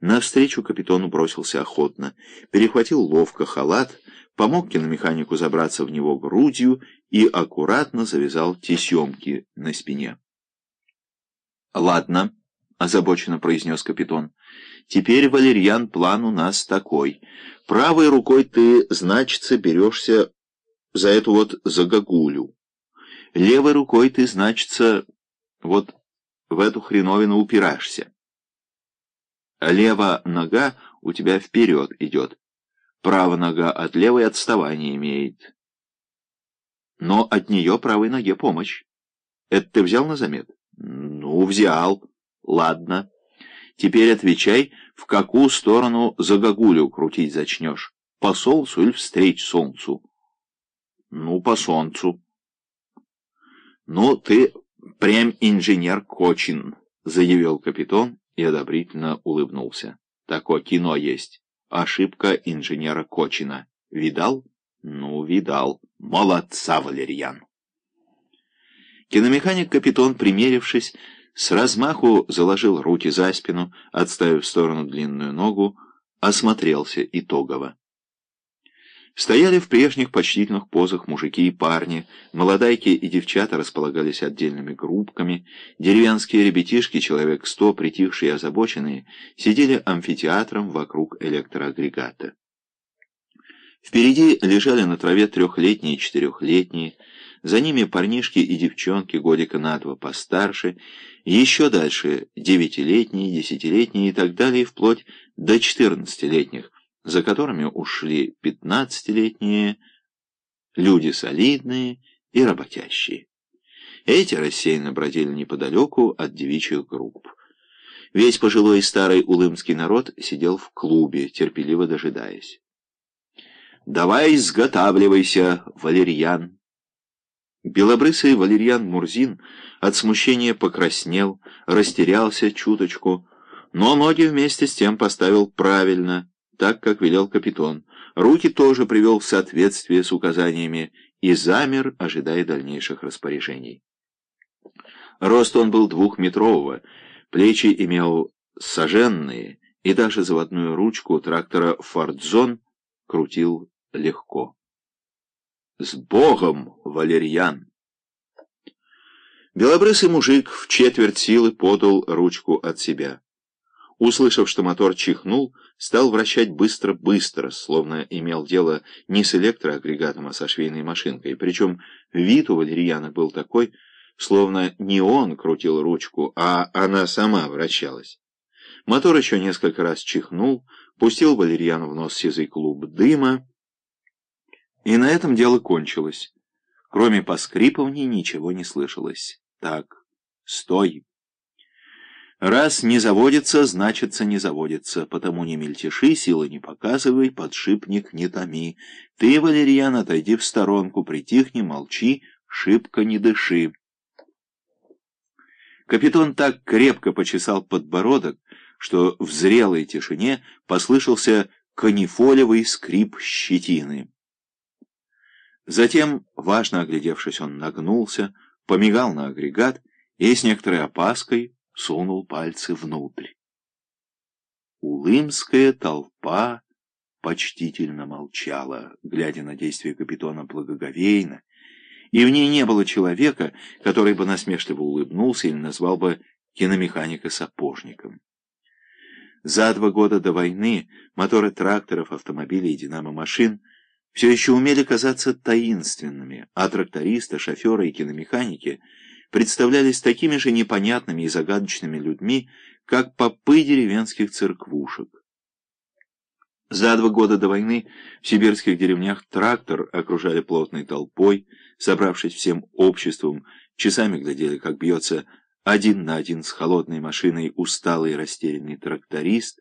Навстречу капитану бросился охотно, перехватил ловко халат, помог киномеханику забраться в него грудью и аккуратно завязал тесемки на спине. «Ладно», — озабоченно произнес капитан, — «теперь, Валерьян, план у нас такой. Правой рукой ты, значится, берешься за эту вот загогулю. Левой рукой ты, значится, вот в эту хреновину упираешься. Лева нога у тебя вперед идет, правая нога от левой отставание имеет. Но от нее правой ноге помощь. Это ты взял на замет? Ну, взял. Ладно. Теперь отвечай, в какую сторону за гагулю крутить зачнешь. По солнцу или встреч солнцу? Ну, по солнцу. Ну, ты прям инженер Кочин, заявил капитан и одобрительно улыбнулся. Такое кино есть. Ошибка инженера Кочина. Видал? Ну, видал. Молодца, Валерьян. Киномеханик-капитан, примерившись, с размаху заложил руки за спину, отставив в сторону длинную ногу, осмотрелся итогово. Стояли в прежних почтительных позах мужики и парни, молодайки и девчата располагались отдельными группками, деревенские ребятишки, человек сто, притихшие и озабоченные, сидели амфитеатром вокруг электроагрегата. Впереди лежали на траве трехлетние и четырехлетние, за ними парнишки и девчонки годика на два постарше, еще дальше девятилетние, десятилетние и так далее, вплоть до четырнадцатилетних, за которыми ушли пятнадцатилетние, люди солидные и работящие. Эти рассеянно бродили неподалеку от девичьих групп. Весь пожилой и старый улымский народ сидел в клубе, терпеливо дожидаясь. «Давай изготавливайся, Валерьян!» Белобрысый Валерьян Мурзин от смущения покраснел, растерялся чуточку, но ноги вместе с тем поставил правильно, так, как велел капитан. Руки тоже привел в соответствие с указаниями и замер, ожидая дальнейших распоряжений. Рост он был двухметрового, плечи имел соженные, и даже заводную ручку трактора «Фордзон» крутил легко. «С Богом, Валерьян!» Белобрысый мужик в четверть силы подал ручку от себя. Услышав, что мотор чихнул, стал вращать быстро-быстро, словно имел дело не с электроагрегатом, а со швейной машинкой. Причем вид у Валерьяна был такой, словно не он крутил ручку, а она сама вращалась. Мотор еще несколько раз чихнул, пустил Валерьяну в нос сизый клуб дыма, и на этом дело кончилось. Кроме поскрипываний ничего не слышалось. «Так, стой!» Раз не заводится, значится не заводится, потому не мельтеши, силы не показывай, подшипник не томи. Ты, Валерьян, отойди в сторонку, притихни, молчи, шибко не дыши. Капитан так крепко почесал подбородок, что в зрелой тишине послышался канифолевый скрип щетины. Затем, важно оглядевшись, он нагнулся, помигал на агрегат и с некоторой опаской сунул пальцы внутрь. Улымская толпа почтительно молчала, глядя на действия капитана благоговейно, и в ней не было человека, который бы насмешливо улыбнулся или назвал бы киномеханика сапожником. За два года до войны моторы тракторов, автомобилей и динамо-машин все еще умели казаться таинственными, а трактористы, шоферы и киномеханики — представлялись такими же непонятными и загадочными людьми, как попы деревенских церквушек. За два года до войны в сибирских деревнях трактор окружали плотной толпой, собравшись всем обществом, часами глядели, как бьется один на один с холодной машиной усталый и растерянный тракторист.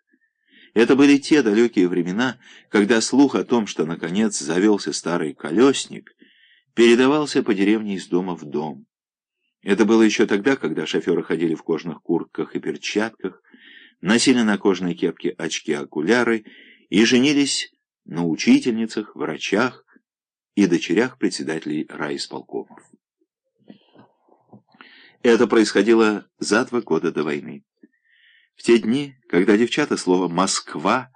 Это были те далекие времена, когда слух о том, что наконец завелся старый колесник, передавался по деревне из дома в дом. Это было еще тогда, когда шоферы ходили в кожаных куртках и перчатках, носили на кожаной кепке очки-окуляры и женились на учительницах, врачах и дочерях председателей райисполкомов. Это происходило за два года до войны. В те дни, когда девчата слово «Москва»